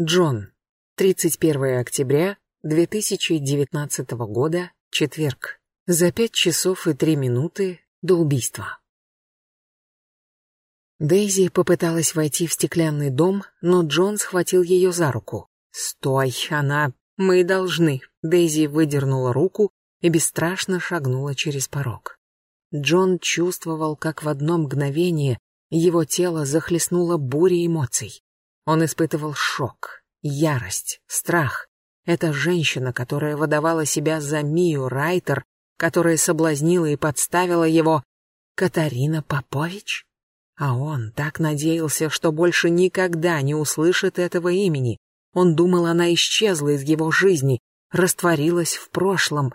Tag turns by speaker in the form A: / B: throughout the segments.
A: Джон. 31 октября 2019 года, четверг. За пять часов и три минуты до убийства. Дейзи попыталась войти в стеклянный дом, но Джон схватил ее за руку. «Стой, она... Мы должны...» Дейзи выдернула руку и бесстрашно шагнула через порог. Джон чувствовал, как в одно мгновение его тело захлестнуло бурей эмоций. Он испытывал шок, ярость, страх. Эта женщина, которая выдавала себя за Мию Райтер, которая соблазнила и подставила его, Катарина Попович? А он так надеялся, что больше никогда не услышит этого имени. Он думал, она исчезла из его жизни, растворилась в прошлом.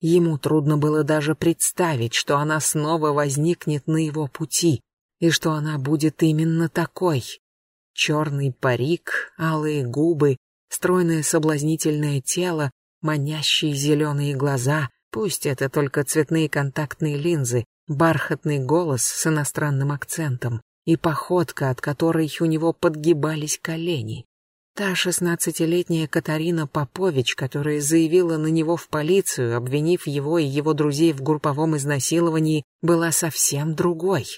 A: Ему трудно было даже представить, что она снова возникнет на его пути, и что она будет именно такой. Черный парик, алые губы, стройное соблазнительное тело, манящие зеленые глаза, пусть это только цветные контактные линзы, бархатный голос с иностранным акцентом и походка, от которой у него подгибались колени. Та шестнадцатилетняя Катарина Попович, которая заявила на него в полицию, обвинив его и его друзей в групповом изнасиловании, была совсем другой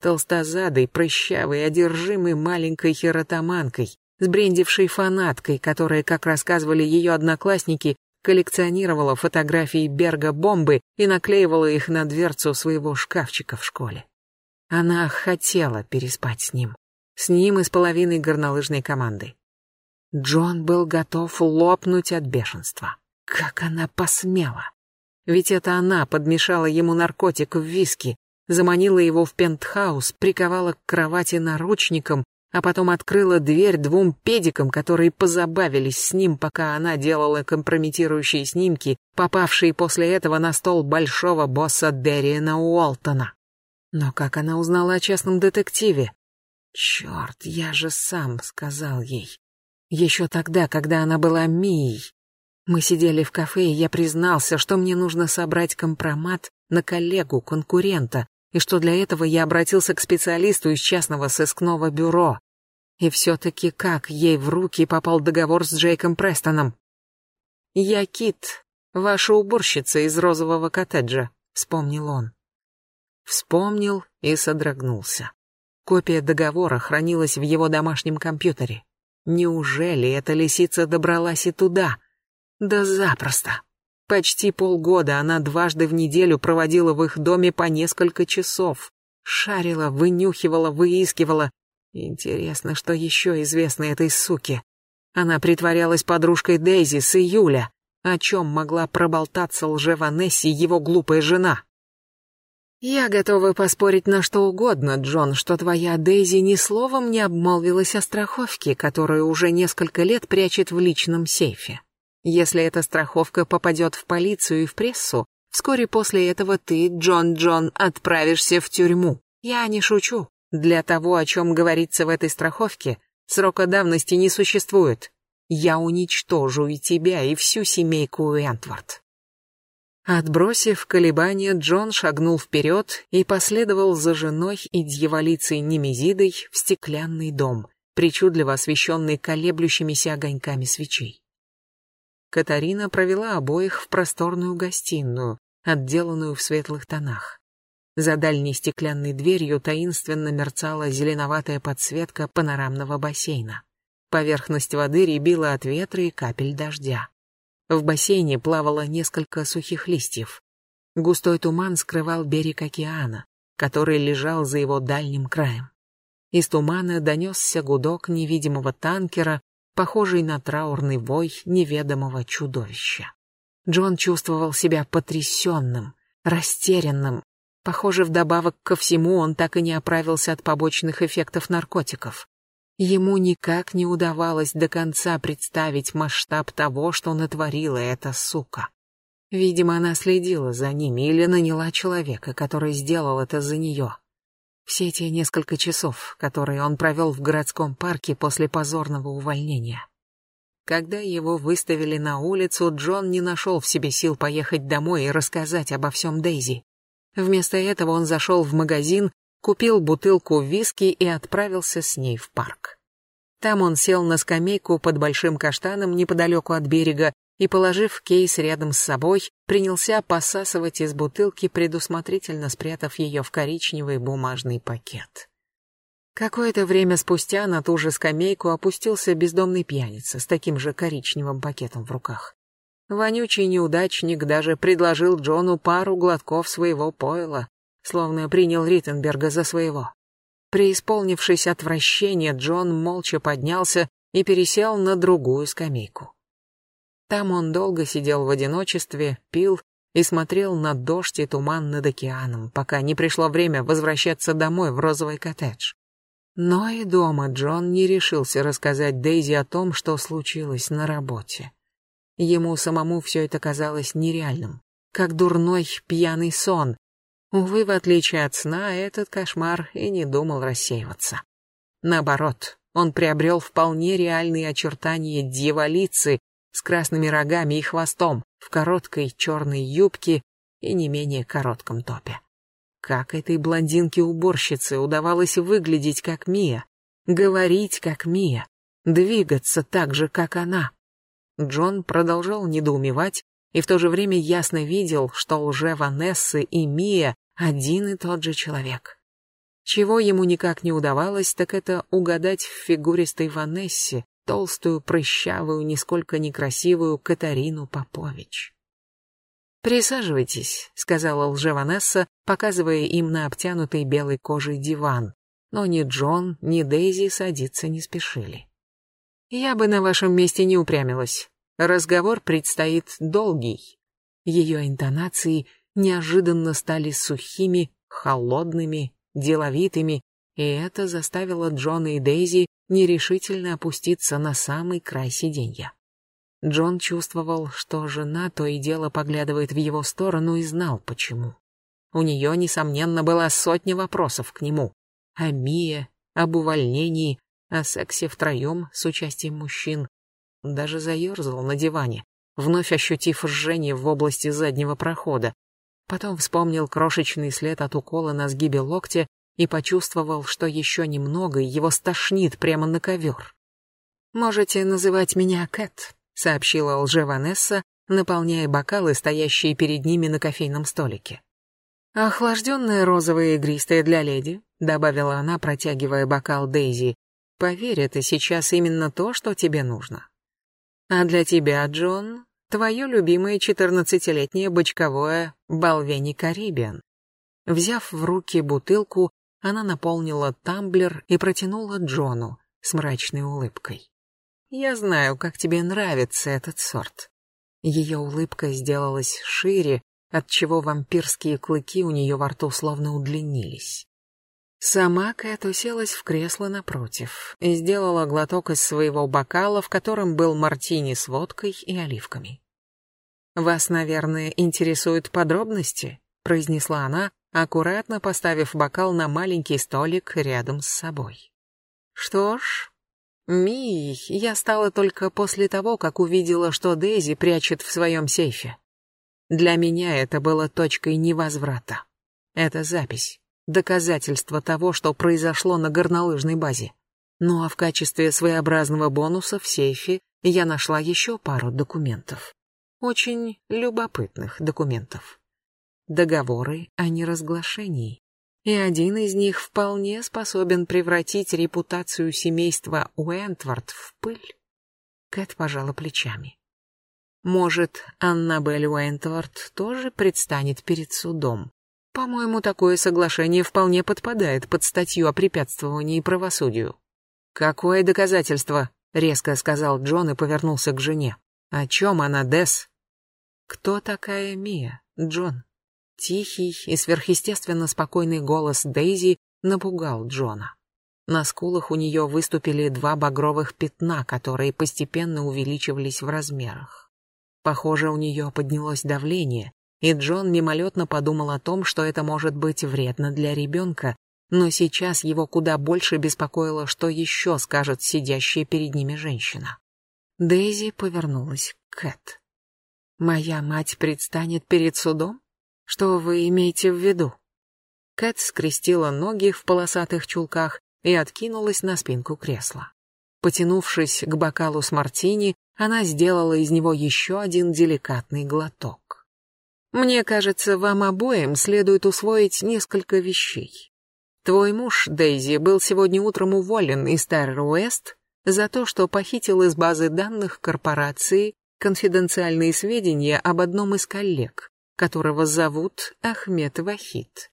A: толстозадой, прыщавой, одержимой маленькой херотоманкой, сбрендившей фанаткой, которая, как рассказывали ее одноклассники, коллекционировала фотографии Берга-бомбы и наклеивала их на дверцу своего шкафчика в школе. Она хотела переспать с ним, с ним и с половиной горнолыжной команды. Джон был готов лопнуть от бешенства. Как она посмела! Ведь это она подмешала ему наркотик в виски, заманила его в пентхаус, приковала к кровати наручником, а потом открыла дверь двум педикам, которые позабавились с ним, пока она делала компрометирующие снимки, попавшие после этого на стол большого босса Дерриена Уолтона. Но как она узнала о частном детективе? Черт, я же сам сказал ей. Еще тогда, когда она была Мией. Мы сидели в кафе, и я признался, что мне нужно собрать компромат на коллегу, конкурента, и что для этого я обратился к специалисту из частного сыскного бюро. И все-таки как ей в руки попал договор с Джейком Престоном? «Я Кит, ваша уборщица из розового коттеджа», — вспомнил он. Вспомнил и содрогнулся. Копия договора хранилась в его домашнем компьютере. Неужели эта лисица добралась и туда? Да запросто. Почти полгода она дважды в неделю проводила в их доме по несколько часов. Шарила, вынюхивала, выискивала. Интересно, что еще известно этой суке. Она притворялась подружкой Дейзи с июля. О чем могла проболтаться лже-Ванесси его глупая жена? «Я готова поспорить на что угодно, Джон, что твоя Дейзи ни словом не обмолвилась о страховке, которую уже несколько лет прячет в личном сейфе. Если эта страховка попадет в полицию и в прессу, вскоре после этого ты, Джон Джон, отправишься в тюрьму. Я не шучу. Для того, о чем говорится в этой страховке, срока давности не существует. Я уничтожу и тебя, и всю семейку Уэнтворд. Отбросив колебания, Джон шагнул вперед и последовал за женой и дьяволицей Немезидой в стеклянный дом, причудливо освещенный колеблющимися огоньками свечей. Катарина провела обоих в просторную гостиную, отделанную в светлых тонах. За дальней стеклянной дверью таинственно мерцала зеленоватая подсветка панорамного бассейна. Поверхность воды рябила от ветра и капель дождя. В бассейне плавало несколько сухих листьев. Густой туман скрывал берег океана, который лежал за его дальним краем. Из тумана донесся гудок невидимого танкера, похожий на траурный вой неведомого чудовища. Джон чувствовал себя потрясенным, растерянным. Похоже, вдобавок ко всему он так и не оправился от побочных эффектов наркотиков. Ему никак не удавалось до конца представить масштаб того, что натворила эта сука. Видимо, она следила за ними или наняла человека, который сделал это за нее. Все те несколько часов, которые он провел в городском парке после позорного увольнения. Когда его выставили на улицу, Джон не нашел в себе сил поехать домой и рассказать обо всем Дейзи. Вместо этого он зашел в магазин, купил бутылку виски и отправился с ней в парк. Там он сел на скамейку под большим каштаном неподалеку от берега и, положив кейс рядом с собой, принялся посасывать из бутылки, предусмотрительно спрятав ее в коричневый бумажный пакет. Какое-то время спустя на ту же скамейку опустился бездомный пьяница с таким же коричневым пакетом в руках. Вонючий неудачник даже предложил Джону пару глотков своего пойла, словно принял Риттенберга за своего. Преисполнившись отвращения, Джон молча поднялся и пересел на другую скамейку. Там он долго сидел в одиночестве, пил и смотрел на дождь и туман над океаном, пока не пришло время возвращаться домой в розовый коттедж. Но и дома Джон не решился рассказать Дейзи о том, что случилось на работе. Ему самому все это казалось нереальным, как дурной пьяный сон, Увы, в отличие от сна, этот кошмар и не думал рассеиваться. Наоборот, он приобрел вполне реальные очертания дьяволицы с красными рогами и хвостом, в короткой черной юбке и не менее коротком топе. Как этой блондинке-уборщице удавалось выглядеть как Мия, говорить как Мия, двигаться так же, как она? Джон продолжал недоумевать и в то же время ясно видел, что лже Ванессы и Мия один и тот же человек. Чего ему никак не удавалось, так это угадать в фигуристой Ванессе толстую, прыщавую, нисколько некрасивую Катарину Попович. «Присаживайтесь», — сказала лжеванесса, показывая им на обтянутый белой кожей диван. Но ни Джон, ни Дейзи садиться не спешили. «Я бы на вашем месте не упрямилась. Разговор предстоит долгий». Ее интонации неожиданно стали сухими, холодными, деловитыми, и это заставило Джона и Дейзи нерешительно опуститься на самый край сиденья. Джон чувствовал, что жена то и дело поглядывает в его сторону и знал почему. У нее, несомненно, была сотня вопросов к нему. О Мие, об увольнении, о сексе втроем с участием мужчин. Даже заерзал на диване, вновь ощутив жжение в области заднего прохода, Потом вспомнил крошечный след от укола на сгибе локтя и почувствовал, что еще немного, его стошнит прямо на ковер. «Можете называть меня Кэт», — сообщила лже-Ванесса, наполняя бокалы, стоящие перед ними на кофейном столике. «Охлажденное розовое игристое для леди», — добавила она, протягивая бокал Дейзи. «Поверь, это сейчас именно то, что тебе нужно». «А для тебя, Джон, Твое любимое четырнадцатилетнее бочковое Балвени Карибиан. Взяв в руки бутылку, она наполнила тамблер и протянула Джону с мрачной улыбкой. «Я знаю, как тебе нравится этот сорт». Ее улыбка сделалась шире, отчего вампирские клыки у нее во рту словно удлинились. Сама Кэт уселась в кресло напротив и сделала глоток из своего бокала, в котором был мартини с водкой и оливками. «Вас, наверное, интересуют подробности?» — произнесла она, аккуратно поставив бокал на маленький столик рядом с собой. «Что ж, Мией я стала только после того, как увидела, что Дейзи прячет в своем сейфе. Для меня это было точкой невозврата. Это запись доказательство того, что произошло на горнолыжной базе. Ну а в качестве своеобразного бонуса в сейфе я нашла еще пару документов. Очень любопытных документов. Договоры о неразглашении. И один из них вполне способен превратить репутацию семейства Уэнтворд в пыль. Кэт пожала плечами. Может, Аннабель Уэнтворд тоже предстанет перед судом? По-моему, такое соглашение вполне подпадает под статью о препятствовании правосудию. «Какое доказательство?» — резко сказал Джон и повернулся к жене. «О чем она, Десс?» «Кто такая Мия, Джон?» Тихий и сверхъестественно спокойный голос Дейзи напугал Джона. На скулах у нее выступили два багровых пятна, которые постепенно увеличивались в размерах. Похоже, у нее поднялось давление, и Джон мимолетно подумал о том, что это может быть вредно для ребенка, но сейчас его куда больше беспокоило, что еще скажет сидящая перед ними женщина. Дейзи повернулась к Кэт. «Моя мать предстанет перед судом? Что вы имеете в виду?» Кэт скрестила ноги в полосатых чулках и откинулась на спинку кресла. Потянувшись к бокалу с мартини, она сделала из него еще один деликатный глоток. «Мне кажется, вам обоим следует усвоить несколько вещей. Твой муж, Дейзи, был сегодня утром уволен из Старр-Уэст за то, что похитил из базы данных корпорации конфиденциальные сведения об одном из коллег, которого зовут Ахмед Вахид.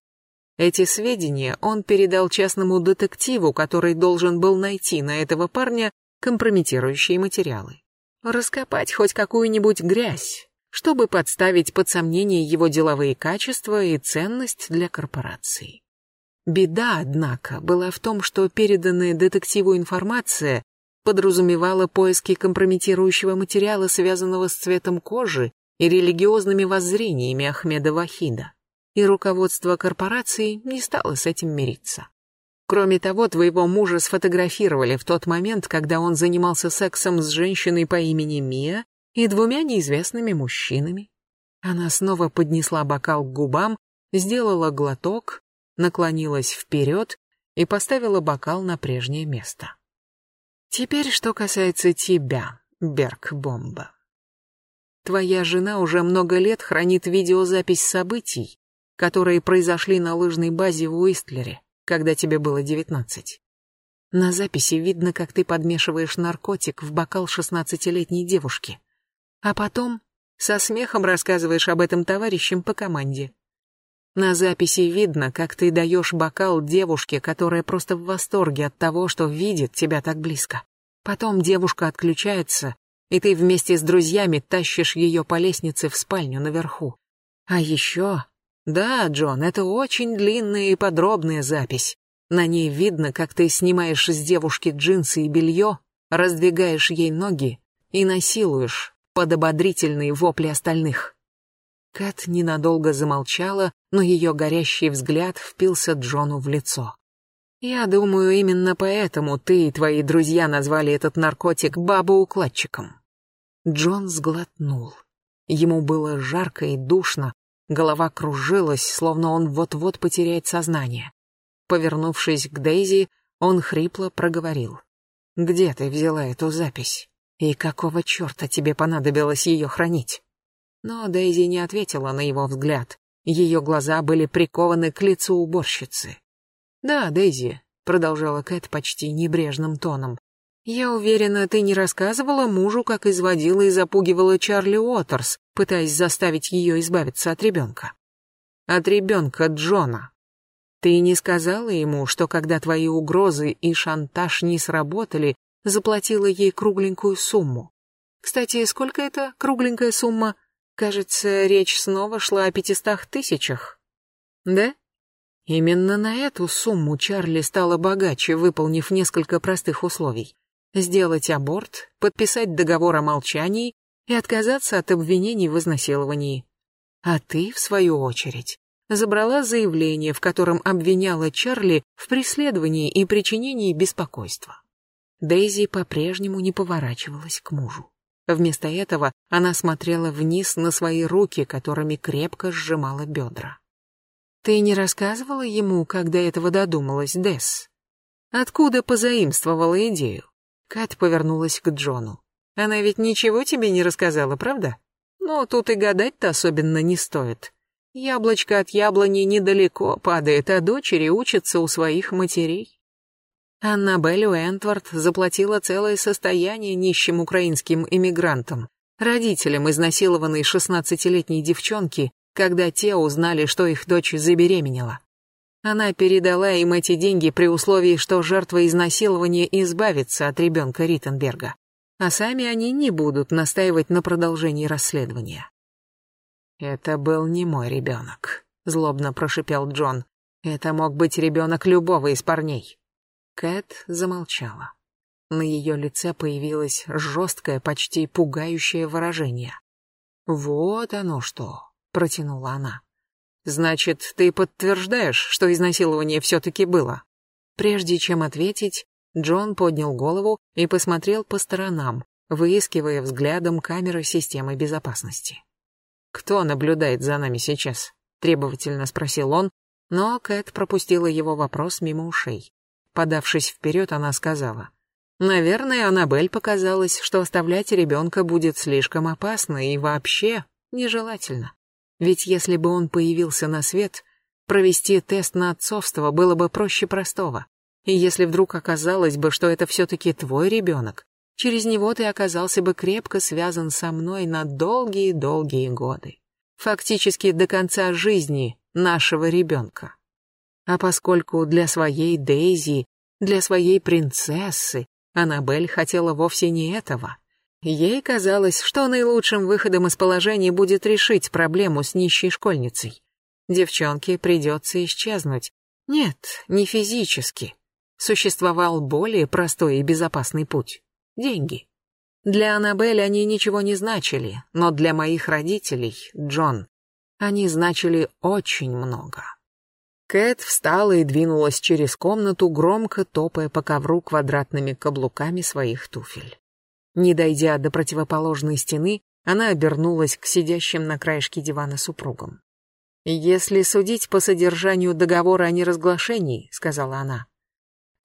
A: Эти сведения он передал частному детективу, который должен был найти на этого парня компрометирующие материалы. Раскопать хоть какую-нибудь грязь, чтобы подставить под сомнение его деловые качества и ценность для корпорации. Беда, однако, была в том, что переданная детективу информация подразумевала поиски компрометирующего материала, связанного с цветом кожи и религиозными воззрениями Ахмеда Вахида. И руководство корпорации не стало с этим мириться. Кроме того, твоего мужа сфотографировали в тот момент, когда он занимался сексом с женщиной по имени Мия и двумя неизвестными мужчинами. Она снова поднесла бокал к губам, сделала глоток, наклонилась вперед и поставила бокал на прежнее место. Теперь, что касается тебя, Берг-бомба. Твоя жена уже много лет хранит видеозапись событий, которые произошли на лыжной базе в Уистлере, когда тебе было девятнадцать. На записи видно, как ты подмешиваешь наркотик в бокал шестнадцатилетней девушки, а потом со смехом рассказываешь об этом товарищам по команде. На записи видно, как ты даешь бокал девушке, которая просто в восторге от того, что видит тебя так близко. Потом девушка отключается, и ты вместе с друзьями тащишь ее по лестнице в спальню наверху. А еще... Да, Джон, это очень длинная и подробная запись. На ней видно, как ты снимаешь с девушки джинсы и белье, раздвигаешь ей ноги и насилуешь под ободрительные вопли остальных. Кэт ненадолго замолчала, но ее горящий взгляд впился Джону в лицо. «Я думаю, именно поэтому ты и твои друзья назвали этот наркотик бабоукладчиком». Джон сглотнул. Ему было жарко и душно, голова кружилась, словно он вот-вот потеряет сознание. Повернувшись к Дейзи, он хрипло проговорил. «Где ты взяла эту запись? И какого черта тебе понадобилось ее хранить?» Но Дейзи не ответила на его взгляд. Ее глаза были прикованы к лицу уборщицы. «Да, Дейзи», — продолжала Кэт почти небрежным тоном. «Я уверена, ты не рассказывала мужу, как изводила и запугивала Чарли Уотерс, пытаясь заставить ее избавиться от ребенка. От ребенка Джона. Ты не сказала ему, что когда твои угрозы и шантаж не сработали, заплатила ей кругленькую сумму. Кстати, сколько это кругленькая сумма? Кажется, речь снова шла о пятистах тысячах. Да? Именно на эту сумму Чарли стала богаче, выполнив несколько простых условий. Сделать аборт, подписать договор о молчании и отказаться от обвинений в изнасиловании. А ты, в свою очередь, забрала заявление, в котором обвиняла Чарли в преследовании и причинении беспокойства. Дейзи по-прежнему не поворачивалась к мужу. Вместо этого она смотрела вниз на свои руки, которыми крепко сжимала бедра. «Ты не рассказывала ему, когда этого додумалась, Десс? Откуда позаимствовала идею?» Кат повернулась к Джону. «Она ведь ничего тебе не рассказала, правда? Но тут и гадать-то особенно не стоит. Яблочко от яблони недалеко падает, а дочери учатся у своих матерей. Аннабель Уэнтворд заплатила целое состояние нищим украинским иммигрантам, родителям изнасилованной шестнадцатилетней девчонки, когда те узнали, что их дочь забеременела. Она передала им эти деньги при условии, что жертва изнасилования избавится от ребенка Риттенберга, а сами они не будут настаивать на продолжении расследования. «Это был не мой ребенок», — злобно прошипел Джон. «Это мог быть ребенок любого из парней». Кэт замолчала. На ее лице появилось жесткое, почти пугающее выражение. «Вот оно что», — протянула она. «Значит, ты подтверждаешь, что изнасилование все-таки было?» Прежде чем ответить, Джон поднял голову и посмотрел по сторонам, выискивая взглядом камеры системы безопасности. «Кто наблюдает за нами сейчас?» — требовательно спросил он, но Кэт пропустила его вопрос мимо ушей. Подавшись вперед, она сказала. Наверное, Аннабель показалось, что оставлять ребенка будет слишком опасно и вообще нежелательно. Ведь если бы он появился на свет, провести тест на отцовство было бы проще простого. И если вдруг оказалось бы, что это все-таки твой ребенок, через него ты оказался бы крепко связан со мной на долгие-долгие годы. Фактически до конца жизни нашего ребенка. А поскольку для своей Дейзи, для своей принцессы, Аннабель хотела вовсе не этого. Ей казалось, что наилучшим выходом из положения будет решить проблему с нищей школьницей. Девчонке придется исчезнуть. Нет, не физически. Существовал более простой и безопасный путь. Деньги. Для Аннабель они ничего не значили, но для моих родителей, Джон, они значили очень много. Кэт встала и двинулась через комнату, громко топая по ковру квадратными каблуками своих туфель. Не дойдя до противоположной стены, она обернулась к сидящим на краешке дивана супругам. «Если судить по содержанию договора о неразглашении», — сказала она,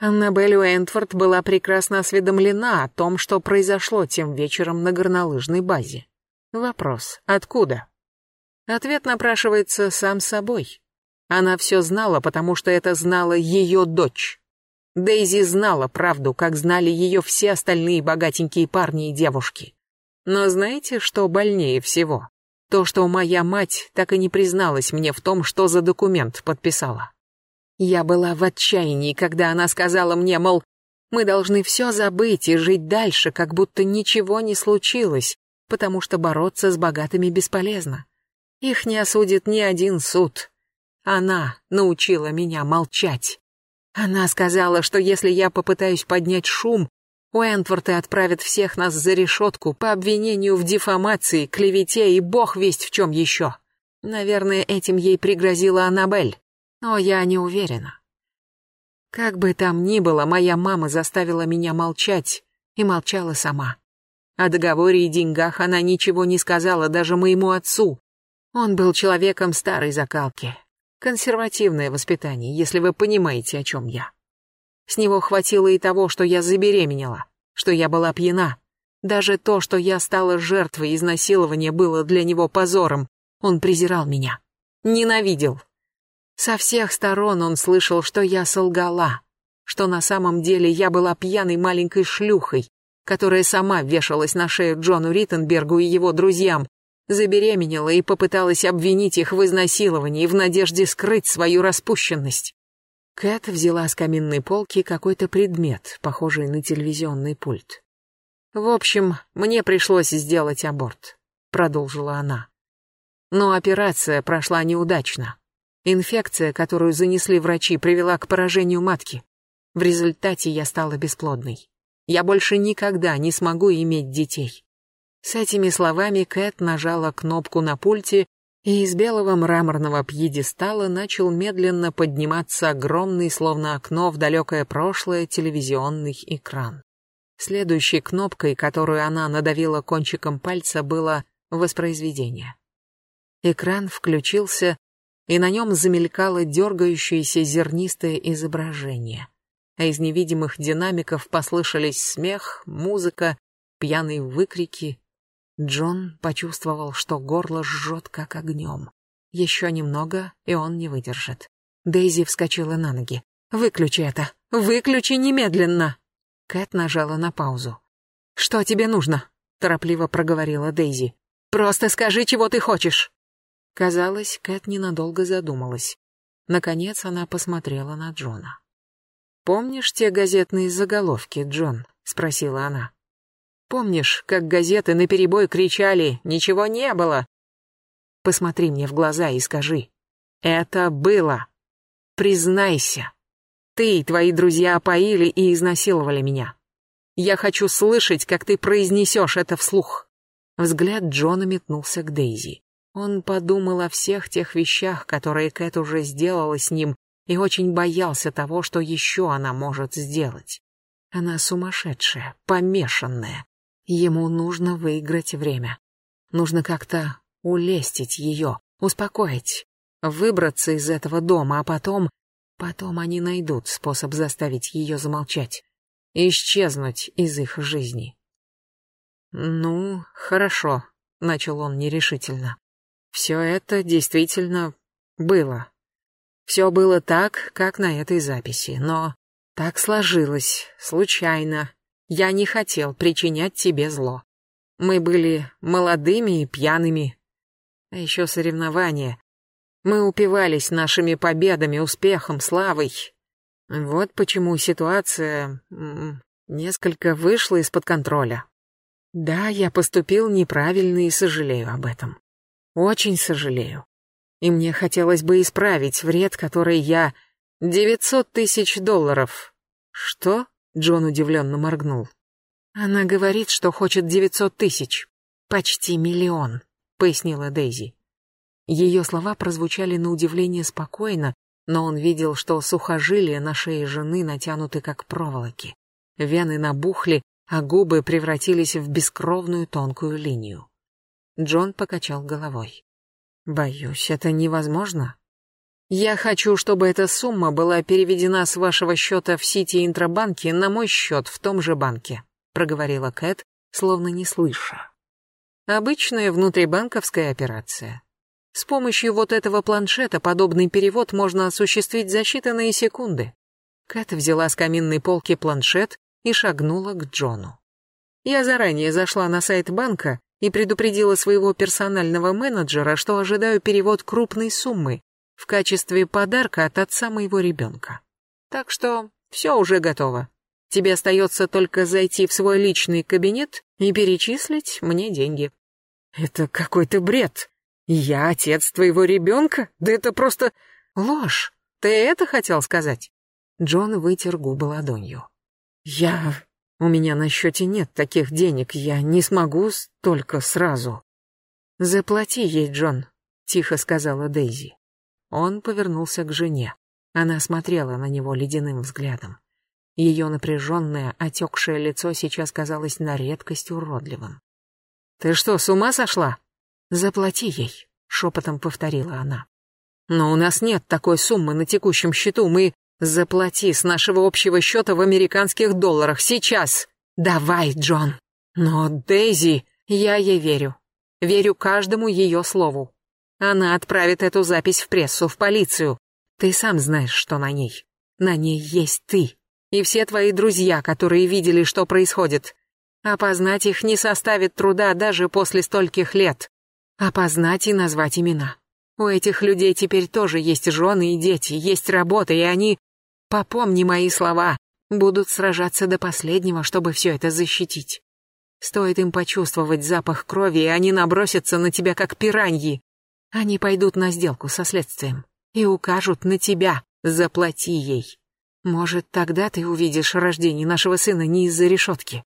A: Аннабель Уэнтфорд была прекрасно осведомлена о том, что произошло тем вечером на горнолыжной базе. Вопрос, откуда? Ответ напрашивается сам собой. Она все знала, потому что это знала ее дочь. Дейзи знала правду, как знали ее все остальные богатенькие парни и девушки. Но знаете, что больнее всего? То, что моя мать так и не призналась мне в том, что за документ подписала. Я была в отчаянии, когда она сказала мне, мол, мы должны все забыть и жить дальше, как будто ничего не случилось, потому что бороться с богатыми бесполезно. Их не осудит ни один суд. Она научила меня молчать. Она сказала, что если я попытаюсь поднять шум, Уэнтворты отправят всех нас за решетку по обвинению в дефамации, клевете и бог весть в чем еще. Наверное, этим ей пригрозила Аннабель но я не уверена. Как бы там ни было, моя мама заставила меня молчать и молчала сама. О договоре и деньгах она ничего не сказала даже моему отцу. Он был человеком старой закалки. Консервативное воспитание, если вы понимаете, о чем я. С него хватило и того, что я забеременела, что я была пьяна. Даже то, что я стала жертвой изнасилования, было для него позором. Он презирал меня. Ненавидел. Со всех сторон он слышал, что я солгала, что на самом деле я была пьяной маленькой шлюхой, которая сама вешалась на шею Джону Риттенбергу и его друзьям, забеременела и попыталась обвинить их в изнасиловании в надежде скрыть свою распущенность. Кэт взяла с каминной полки какой-то предмет, похожий на телевизионный пульт. «В общем, мне пришлось сделать аборт», — продолжила она. Но операция прошла неудачно. Инфекция, которую занесли врачи, привела к поражению матки. В результате я стала бесплодной. Я больше никогда не смогу иметь детей. С этими словами Кэт нажала кнопку на пульте, и из белого мраморного пьедестала начал медленно подниматься огромный, словно окно в далекое прошлое, телевизионный экран. Следующей кнопкой, которую она надавила кончиком пальца, было воспроизведение. Экран включился, и на нем замелькало дергающееся зернистое изображение. А из невидимых динамиков послышались смех, музыка, пьяные выкрики. Джон почувствовал, что горло жжет как огнем. Еще немного, и он не выдержит. Дейзи вскочила на ноги. «Выключи это! Выключи немедленно!» Кэт нажала на паузу. «Что тебе нужно?» — торопливо проговорила Дейзи. «Просто скажи, чего ты хочешь!» Казалось, Кэт ненадолго задумалась. Наконец она посмотрела на Джона. «Помнишь те газетные заголовки, Джон?» — спросила она. «Помнишь, как газеты наперебой кричали «Ничего не было»?» Посмотри мне в глаза и скажи. «Это было. Признайся. Ты и твои друзья опоили и изнасиловали меня. Я хочу слышать, как ты произнесешь это вслух». Взгляд Джона метнулся к Дейзи. Он подумал о всех тех вещах, которые Кэт уже сделала с ним, и очень боялся того, что еще она может сделать. Она сумасшедшая, помешанная. Ему нужно выиграть время. Нужно как-то улестить ее, успокоить, выбраться из этого дома, а потом... Потом они найдут способ заставить ее замолчать. исчезнуть из их жизни. «Ну, хорошо», — начал он нерешительно. «Все это действительно было. Все было так, как на этой записи, но так сложилось, случайно. Я не хотел причинять тебе зло. Мы были молодыми и пьяными. А еще соревнования. Мы упивались нашими победами, успехом, славой. Вот почему ситуация несколько вышла из-под контроля. Да, я поступил неправильно и сожалею об этом. Очень сожалею. И мне хотелось бы исправить вред, который я... Девятьсот тысяч долларов. Что? Джон удивленно моргнул. Она говорит, что хочет девятьсот тысяч. Почти миллион, пояснила Дейзи. Ее слова прозвучали на удивление спокойно, но он видел, что сухожилия на шее жены натянуты как проволоки. Вены набухли, а губы превратились в бескровную тонкую линию. Джон покачал головой. «Боюсь, это невозможно. Я хочу, чтобы эта сумма была переведена с вашего счета в Сити Интрабанке на мой счет в том же банке», проговорила Кэт, словно не слыша. «Обычная внутрибанковская операция. С помощью вот этого планшета подобный перевод можно осуществить за считанные секунды». Кэт взяла с каминной полки планшет и шагнула к Джону. Я заранее зашла на сайт банка и предупредила своего персонального менеджера, что ожидаю перевод крупной суммы в качестве подарка от отца моего ребенка. Так что все уже готово. Тебе остается только зайти в свой личный кабинет и перечислить мне деньги. Это какой-то бред. Я отец твоего ребенка? Да это просто ложь. Ты это хотел сказать? Джон вытер губы ладонью. Я... У меня на счете нет таких денег, я не смогу столько сразу. Заплати ей, Джон, тихо сказала Дейзи. Он повернулся к жене. Она смотрела на него ледяным взглядом. Ее напряженное, отекшее лицо сейчас казалось на редкость уродливым. «Ты что, с ума сошла?» «Заплати ей», — шепотом повторила она. «Но у нас нет такой суммы на текущем счету, мы...» Заплати с нашего общего счета в американских долларах сейчас. Давай, Джон. Но Дейзи, я ей верю. Верю каждому ее слову. Она отправит эту запись в прессу, в полицию. Ты сам знаешь, что на ней. На ней есть ты. И все твои друзья, которые видели, что происходит. Опознать их не составит труда даже после стольких лет. Опознать и назвать имена. У этих людей теперь тоже есть жены и дети, есть работа, и они Попомни мои слова. Будут сражаться до последнего, чтобы все это защитить. Стоит им почувствовать запах крови, и они набросятся на тебя, как пираньи. Они пойдут на сделку со следствием и укажут на тебя. Заплати ей. Может, тогда ты увидишь рождение нашего сына не из-за решетки.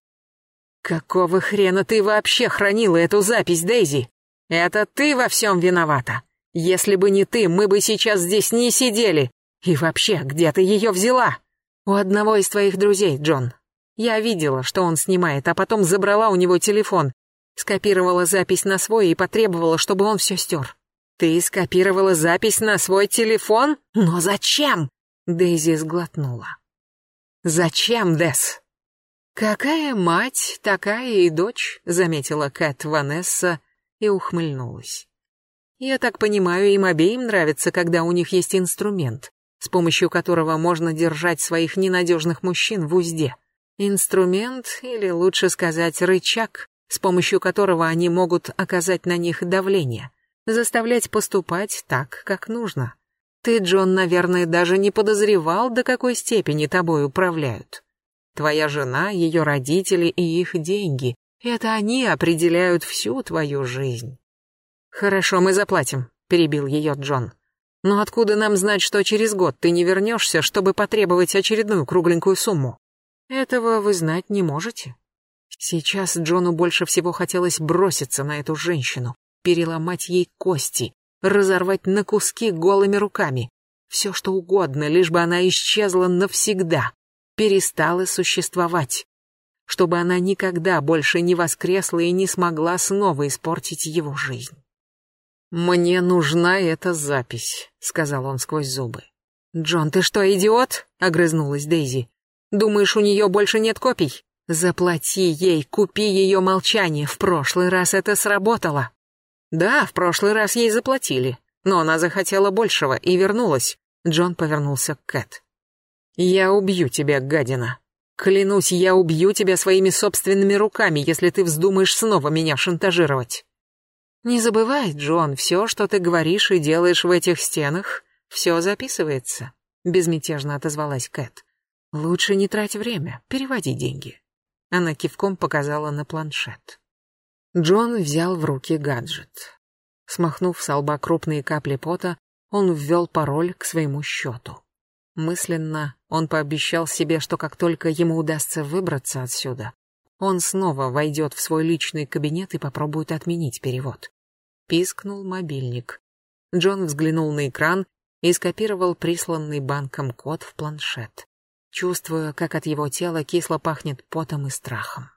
A: Какого хрена ты вообще хранила эту запись, Дейзи? Это ты во всем виновата. Если бы не ты, мы бы сейчас здесь не сидели. И вообще, где ты ее взяла? У одного из твоих друзей, Джон. Я видела, что он снимает, а потом забрала у него телефон, скопировала запись на свой и потребовала, чтобы он все стер. Ты скопировала запись на свой телефон? Но зачем? Дейзи сглотнула. Зачем, Дес? Какая мать, такая и дочь, заметила Кэт Ванесса и ухмыльнулась. Я так понимаю, им обеим нравится, когда у них есть инструмент с помощью которого можно держать своих ненадежных мужчин в узде. Инструмент, или лучше сказать рычаг, с помощью которого они могут оказать на них давление, заставлять поступать так, как нужно. Ты, Джон, наверное, даже не подозревал, до какой степени тобой управляют. Твоя жена, ее родители и их деньги — это они определяют всю твою жизнь. «Хорошо, мы заплатим», — перебил ее Джон. Но откуда нам знать, что через год ты не вернешься, чтобы потребовать очередную кругленькую сумму? Этого вы знать не можете. Сейчас Джону больше всего хотелось броситься на эту женщину, переломать ей кости, разорвать на куски голыми руками. Все что угодно, лишь бы она исчезла навсегда, перестала существовать, чтобы она никогда больше не воскресла и не смогла снова испортить его жизнь. «Мне нужна эта запись», — сказал он сквозь зубы. «Джон, ты что, идиот?» — огрызнулась Дейзи. Думаешь, у нее больше нет копий? Заплати ей, купи ее молчание. В прошлый раз это сработало. Да, в прошлый раз ей заплатили. Но она захотела большего и вернулась. Джон повернулся к Кэт. «Я убью тебя, гадина. Клянусь, я убью тебя своими собственными руками, если ты вздумаешь снова меня шантажировать». «Не забывай, Джон, все, что ты говоришь и делаешь в этих стенах, все записывается», — безмятежно отозвалась Кэт. «Лучше не трать время, переводи деньги». Она кивком показала на планшет. Джон взял в руки гаджет. Смахнув с лба крупные капли пота, он ввел пароль к своему счету. Мысленно он пообещал себе, что как только ему удастся выбраться отсюда, он снова войдет в свой личный кабинет и попробует отменить перевод. Пискнул мобильник. Джон взглянул на экран и скопировал присланный банком код в планшет, чувствуя, как от его тела кисло пахнет потом и страхом.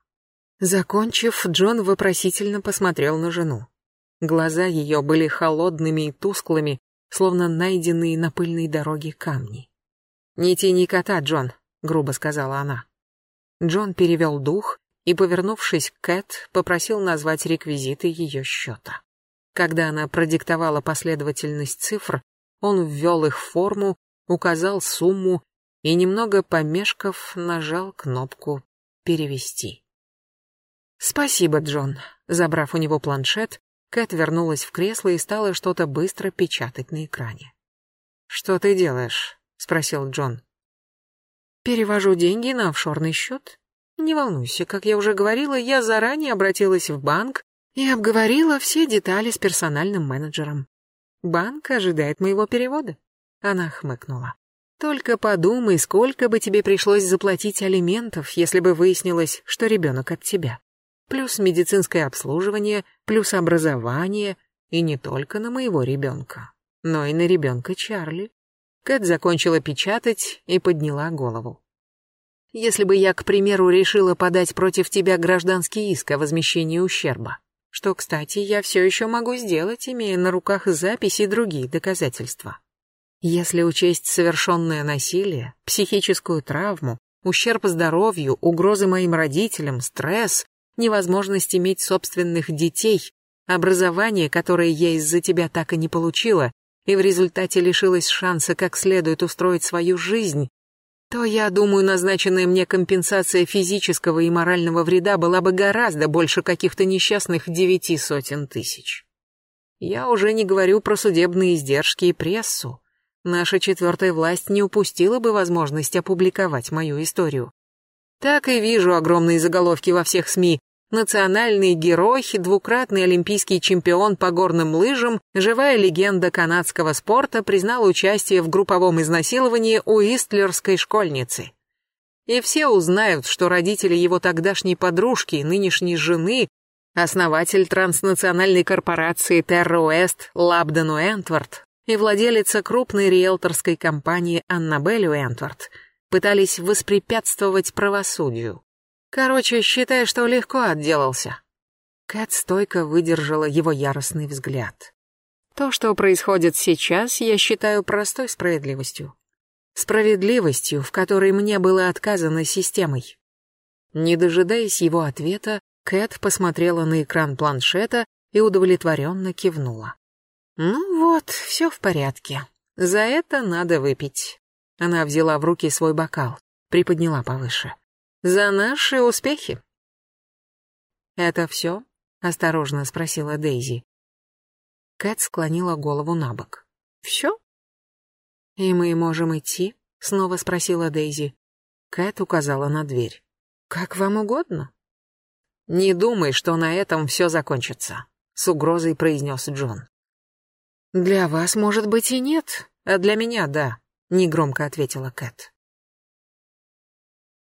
A: Закончив, Джон вопросительно посмотрел на жену. Глаза ее были холодными и тусклыми, словно найденные на пыльной дороге камни. «Не тяни кота, Джон», — грубо сказала она. Джон перевел дух и, повернувшись к Кэт, попросил назвать реквизиты ее счета. Когда она продиктовала последовательность цифр, он ввел их в форму, указал сумму и, немного помешков, нажал кнопку «Перевести». «Спасибо, Джон». Забрав у него планшет, Кэт вернулась в кресло и стала что-то быстро печатать на экране. «Что ты делаешь?» — спросил Джон. «Перевожу деньги на офшорный счет. Не волнуйся, как я уже говорила, я заранее обратилась в банк и обговорила все детали с персональным менеджером. Банк ожидает моего перевода». Она хмыкнула. «Только подумай, сколько бы тебе пришлось заплатить алиментов, если бы выяснилось, что ребенок от тебя плюс медицинское обслуживание, плюс образование, и не только на моего ребенка, но и на ребенка Чарли. Кэт закончила печатать и подняла голову. Если бы я, к примеру, решила подать против тебя гражданский иск о возмещении ущерба, что, кстати, я все еще могу сделать, имея на руках записи и другие доказательства. Если учесть совершенное насилие, психическую травму, ущерб здоровью, угрозы моим родителям, стресс, невозможность иметь собственных детей, образование, которое я из-за тебя так и не получила, и в результате лишилась шанса как следует устроить свою жизнь, то, я думаю, назначенная мне компенсация физического и морального вреда была бы гораздо больше каких-то несчастных девяти сотен тысяч. Я уже не говорю про судебные издержки и прессу. Наша четвертая власть не упустила бы возможность опубликовать мою историю. Так и вижу огромные заголовки во всех СМИ. Национальный герой, двукратный олимпийский чемпион по горным лыжам, живая легенда канадского спорта признал участие в групповом изнасиловании у истлерской школьницы. И все узнают, что родители его тогдашней подружки, нынешней жены, основатель транснациональной корпорации Terra Лабден Уэнтворд и владелица крупной риэлторской компании Аннабель Уэнтворд – пытались воспрепятствовать правосудию. Короче, считай, что легко отделался. Кэт стойко выдержала его яростный взгляд. То, что происходит сейчас, я считаю простой справедливостью. Справедливостью, в которой мне было отказано системой. Не дожидаясь его ответа, Кэт посмотрела на экран планшета и удовлетворенно кивнула. «Ну вот, все в порядке. За это надо выпить». Она взяла в руки свой бокал, приподняла повыше. «За наши успехи!» «Это все?» — осторожно спросила Дейзи. Кэт склонила голову на бок. «Все?» «И мы можем идти?» — снова спросила Дейзи. Кэт указала на дверь. «Как вам угодно». «Не думай, что на этом все закончится», — с угрозой произнес Джон. «Для вас, может быть, и нет, а для меня — да», негромко ответила Кэт.